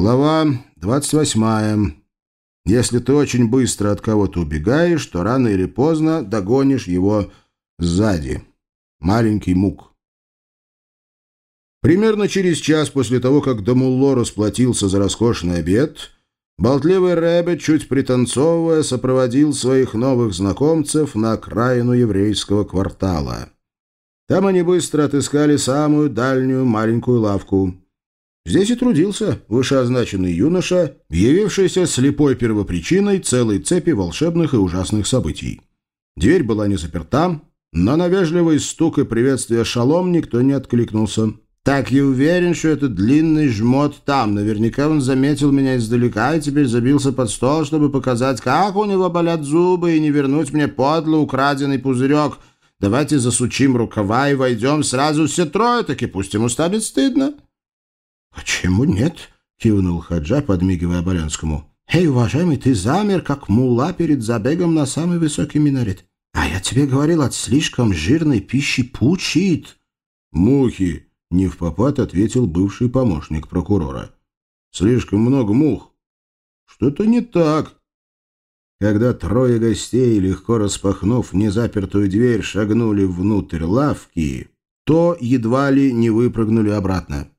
Глава 28. Если ты очень быстро от кого-то убегаешь, то рано или поздно догонишь его сзади. Маленький мук. Примерно через час после того, как Дамулло расплатился за роскошный обед, болтливый Рэббит, чуть пританцовывая, сопроводил своих новых знакомцев на окраину еврейского квартала. Там они быстро отыскали самую дальнюю маленькую лавку — Здесь и трудился вышеозначенный юноша, явившийся слепой первопричиной целой цепи волшебных и ужасных событий. Дверь была не заперта, но на вежливый стук и приветствие шалом никто не откликнулся. «Так я уверен, что этот длинный жмот там. Наверняка он заметил меня издалека и теперь забился под стол, чтобы показать, как у него болят зубы, и не вернуть мне подло украденный пузырек. Давайте засучим рукава и войдем сразу все трое, так и пусть ему станет стыдно». «Почему нет?» — кивнул Хаджа, подмигивая Боленскому. «Эй, уважаемый, ты замер, как мула перед забегом на самый высокий минарет. А я тебе говорил, от слишком жирной пищи пучит». «Мухи!» — не в попад ответил бывший помощник прокурора. «Слишком много мух. Что-то не так». Когда трое гостей, легко распахнув незапертую дверь, шагнули внутрь лавки, то едва ли не выпрыгнули обратно.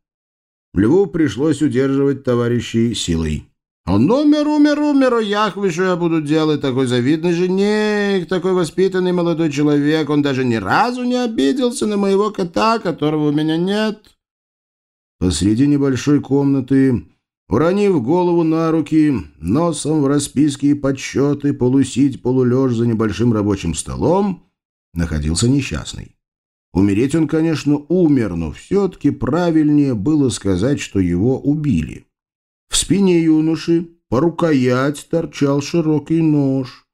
Льву пришлось удерживать товарищей силой. «Он умер, умер, умер, о Яхве, что я буду делать? Такой завидный жених, такой воспитанный молодой человек. Он даже ни разу не обиделся на моего кота, которого у меня нет». Посреди небольшой комнаты, уронив голову на руки, носом в расписки и подсчеты, полусить, полулеж за небольшим рабочим столом, находился несчастный. Умереть он, конечно, умер, но все-таки правильнее было сказать, что его убили. В спине юноши по рукоять торчал широкий нож.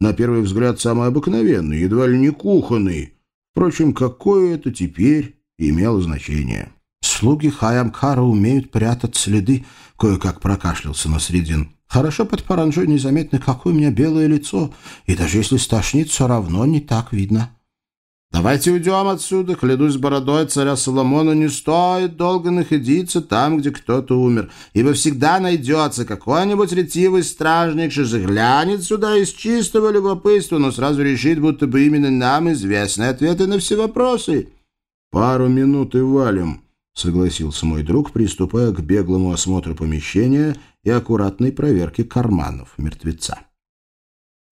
На первый взгляд самый обыкновенный, едва ли не кухонный. Впрочем, какое это теперь имело значение. «Слуги Хаямкара умеют прятать следы», — кое-как прокашлялся Насредин. «Хорошо под паранжой незаметно, какое у меня белое лицо, и даже если стошнит, все равно не так видно». Давайте уйдем отсюда. Клянусь бородой царя Соломона, не стоит долго находиться там, где кто-то умер, ибо всегда найдется какой-нибудь ретивый стражник, что заглянет сюда из чистого любопытства, но сразу решит, будто бы именно нам известны ответы на все вопросы. Пару минут и валим, — согласился мой друг, приступая к беглому осмотру помещения и аккуратной проверке карманов мертвеца.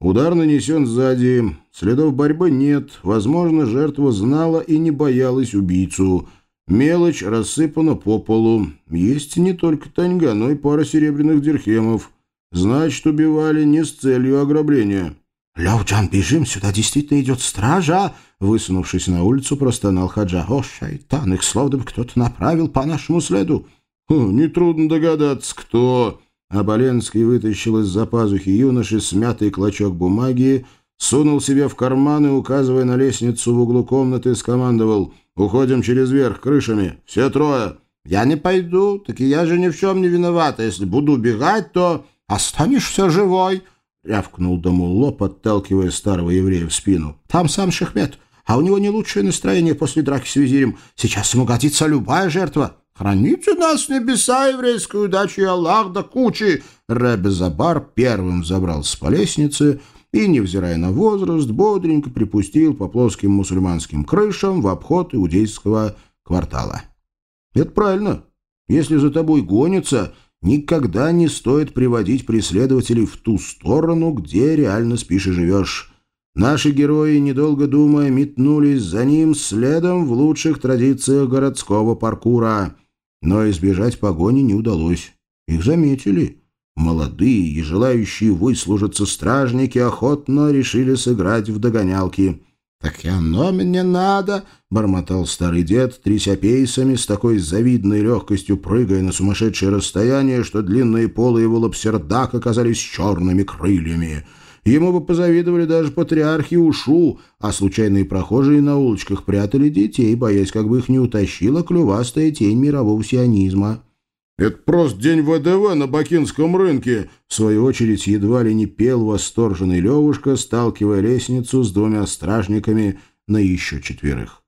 Удар нанесен сзади, следов борьбы нет, возможно, жертва знала и не боялась убийцу. Мелочь рассыпана по полу. Есть не только таньга, но и пара серебряных дирхемов. Значит, убивали не с целью ограбления. «Ляуджан, бежим, сюда действительно идет стража!» Высунувшись на улицу, простонал Хаджа. «О, шайтан, их словно кто-то направил по нашему следу!» «Нетрудно догадаться, кто...» Оболенский вытащил из-за пазухи юноши смятый клочок бумаги, сунул себе в карман и, указывая на лестницу в углу комнаты, скомандовал «Уходим через верх, крышами, все трое». «Я не пойду, так и я же ни в чем не виновата. Если буду убегать, то останешься живой», — рявкнул Дамулло, подталкивая старого еврея в спину. «Там сам Шехмет, а у него не лучшее настроение после драки с визирем. Сейчас ему годится любая жертва». Храните нас небеса, еврейскую удачу и Аллах до кучи!» Рэбе Забар первым забрался по лестнице и, невзирая на возраст, бодренько припустил по плоским мусульманским крышам в обход иудейского квартала. «Это правильно. Если за тобой гонятся, никогда не стоит приводить преследователей в ту сторону, где реально спишь и живешь». Наши герои, недолго думая, метнулись за ним следом в лучших традициях городского паркура. Но избежать погони не удалось. Их заметили. Молодые и желающие выслужиться стражники охотно решили сыграть в догонялки. «Так и оно мне надо!» — бормотал старый дед, тряся пейсами, с такой завидной легкостью прыгая на сумасшедшее расстояние, что длинные полы его лапсердак оказались черными крыльями. Ему бы позавидовали даже патриархи Ушу, а случайные прохожие на улочках прятали детей, боясь, как бы их не утащила клювастая тень мирового сионизма. «Это просто день ВДВ на бакинском рынке!» В свою очередь едва ли не пел восторженный Левушка, сталкивая лестницу с двумя стражниками на еще четверых.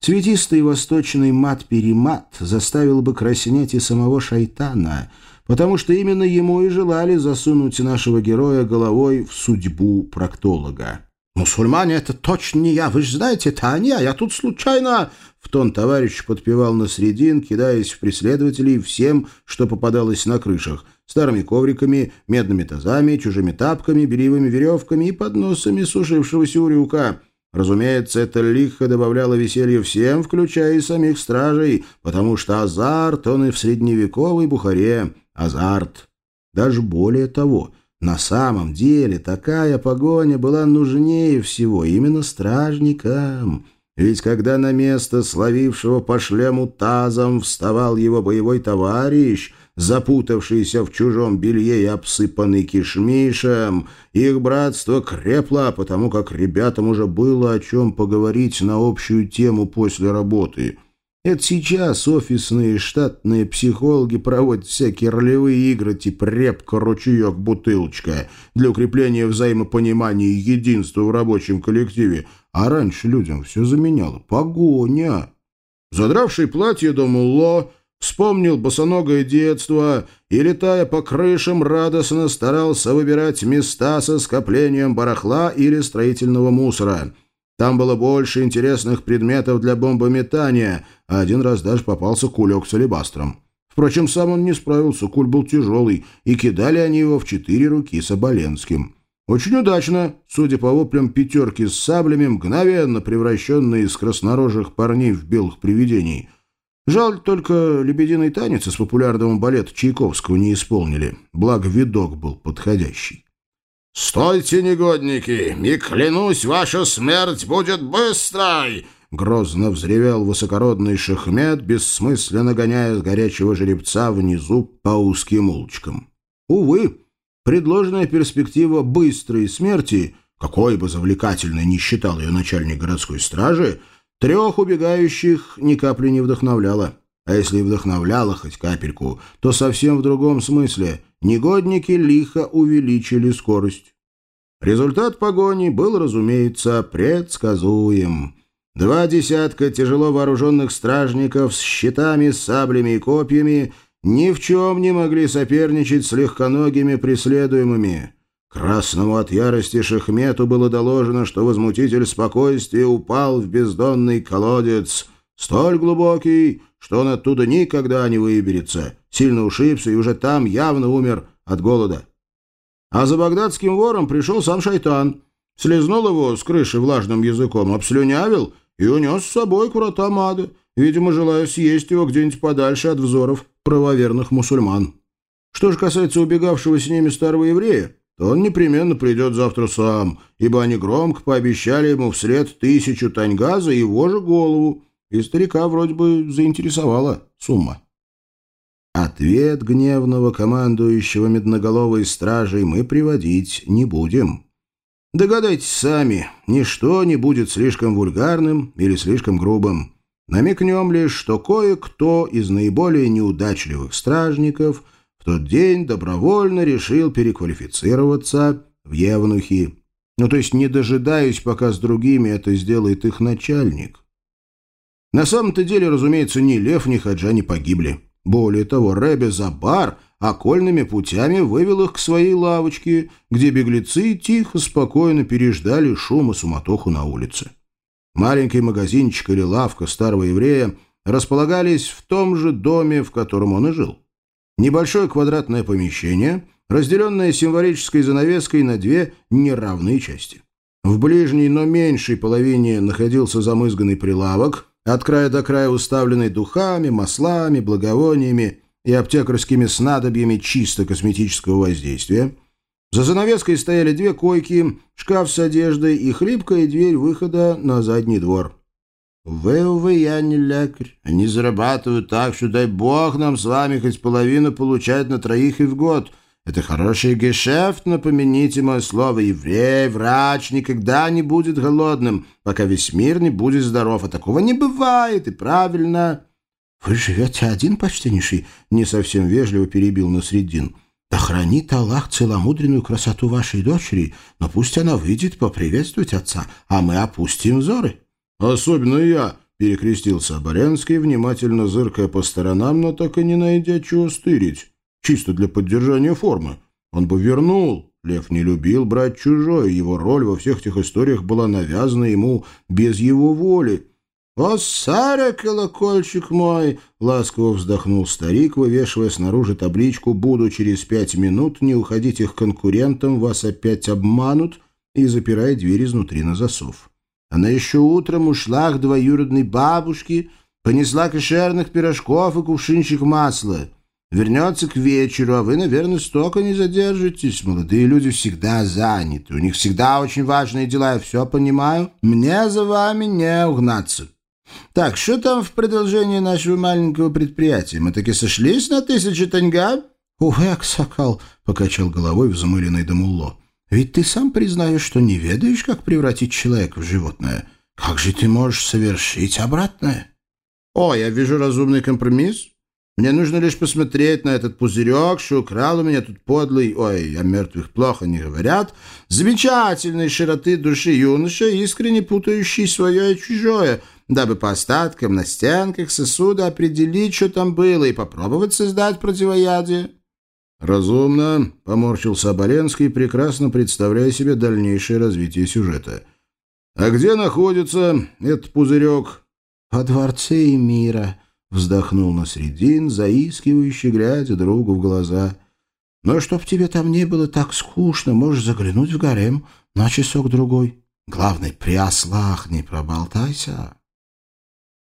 Цветистый восточный мат-перемат заставил бы краснеть и самого шайтана, потому что именно ему и желали засунуть нашего героя головой в судьбу проктолога. «Мусульмане — это точно не я, вы же знаете, это они, а я тут случайно...» В тон товарищ подпевал на средин, кидаясь в преследователей всем, что попадалось на крышах — старыми ковриками, медными тазами, чужими тапками, бельевыми веревками и подносами сушившегося урюка. Разумеется, это лихо добавляло веселья всем, включая и самих стражей, потому что азарт, он и в средневековой Бухаре, азарт. Даже более того, на самом деле такая погоня была нужнее всего именно стражникам. Ведь когда на место словившего по шлему тазом вставал его боевой товарищ — запутавшийся в чужом белье и обсыпанный кишмишем. Их братство крепло, потому как ребятам уже было о чем поговорить на общую тему после работы. Это сейчас офисные штатные психологи проводят всякие ролевые игры типа «Репка, ручеек, бутылочка» для укрепления взаимопонимания и единства в рабочем коллективе, а раньше людям все заменяло погоня. Задравший платье до мулло, Вспомнил босоногое детство и, летая по крышам, радостно старался выбирать места со скоплением барахла или строительного мусора. Там было больше интересных предметов для бомбометания, а один раз даже попался кулек с алебастром. Впрочем, сам он не справился, куль был тяжелый, и кидали они его в четыре руки с Оболенским. Очень удачно, судя по воплям пятерки с саблями, мгновенно превращенные из краснорожих парней в белых привидений — Жаль, только «Лебединый танец» из популярного балета Чайковского не исполнили, благо видок был подходящий. «Стойте, негодники, и клянусь, ваша смерть будет быстрой!» Грозно взревел высокородный шахмет, бессмысленно гоняя горячего жеребца внизу по узким улочкам. Увы, предложенная перспектива быстрой смерти, какой бы завлекательной ни считал ее начальник городской стражи, — Трех убегающих ни капли не вдохновляло. А если и вдохновляло хоть капельку, то совсем в другом смысле. Негодники лихо увеличили скорость. Результат погони был, разумеется, предсказуем. Два десятка тяжело вооруженных стражников с щитами, саблями и копьями ни в чем не могли соперничать с легконогими преследуемыми. Красному от ярости Шахмету было доложено, что возмутитель спокойствия упал в бездонный колодец, столь глубокий, что он оттуда никогда не выберется, сильно ушибся и уже там явно умер от голода. А за багдадским вором пришел сам шайтан, слезнул его с крыши влажным языком, обслюнявил и унес с собой к видимо, желая съесть его где-нибудь подальше от взоров правоверных мусульман. Что же касается убегавшего с ними старого еврея, то он непременно придет завтра сам, ибо они громко пообещали ему вслед тысячу таньга за его же голову, и старика вроде бы заинтересовала сумма. Ответ гневного командующего медноголовой стражей мы приводить не будем. Догадайтесь сами, ничто не будет слишком вульгарным или слишком грубым. Намекнем лишь, что кое-кто из наиболее неудачливых стражников – тот день добровольно решил переквалифицироваться в евнухи. Ну, то есть не дожидаясь, пока с другими это сделает их начальник. На самом-то деле, разумеется, ни Лев, ни Хаджа не погибли. Более того, Рэбе Забар окольными путями вывел их к своей лавочке, где беглецы тихо, спокойно переждали шум и суматоху на улице. Маленький магазинчик или лавка старого еврея располагались в том же доме, в котором он и жил. Небольшое квадратное помещение, разделенное символической занавеской на две неравные части. В ближней, но меньшей половине находился замызганный прилавок, от края до края уставленный духами, маслами, благовониями и аптекарскими снадобьями чисто косметического воздействия. За занавеской стояли две койки, шкаф с одеждой и хлипкая дверь выхода на задний двор. Вы, увы, я не лекарь. Они зарабатывают так, что дай бог нам с вами хоть половину получать на троих и в год. Это хороший гешефт, но помяните мое слово. Еврей, врач никогда не будет голодным, пока весь мир не будет здоров. А такого не бывает, и правильно. Вы живете один, почтеннейший? Не совсем вежливо перебил Насреддин. Да хранит Аллах целомудренную красоту вашей дочери, но пусть она выйдет поприветствовать отца, а мы опустим взоры. «Особенно я», — перекрестился Оборянский, внимательно зыркая по сторонам, но так и не найдя чего стырить. Чисто для поддержания формы. Он бы вернул. Лев не любил брать чужое, его роль во всех этих историях была навязана ему без его воли. «О, Саря, колокольчик мой!» — ласково вздохнул старик, вывешивая снаружи табличку «Буду через пять минут, не уходите к конкурентам, вас опять обманут» и запирая дверь изнутри на засов. Она еще утром ушла к двоюродной бабушке, понесла кошерных пирожков и кувшинчик масла. Вернется к вечеру, а вы, наверное, столько не задержитесь. Молодые люди всегда заняты, у них всегда очень важные дела, я все понимаю. Мне за вами не угнаться. Так, что там в продолжении нашего маленького предприятия? Мы таки сошлись на тысячи таньга? Увы, Аксакал, — покачал головой взмыленный Дамулло. Ведь ты сам признаешь, что не ведаешь, как превратить человека в животное. Как же ты можешь совершить обратное? О, я вижу разумный компромисс. Мне нужно лишь посмотреть на этот пузырек, что украл у меня тут подлый, ой, о мертвых плохо не говорят, замечательной широты души юноша, искренне путающий свое и чужое, дабы по остаткам на стенках сосуда определить, что там было, и попробовать создать противоядие. «Разумно», — поморщился Оболенский, прекрасно представляя себе дальнейшее развитие сюжета. «А где находится этот пузырек?» «Во дворце Эмира», — вздохнул на средин, заискивающий, глядя другу в глаза. «Но чтоб тебе там не было так скучно, можешь заглянуть в гарем на часок-другой. Главное, при ослах не проболтайся».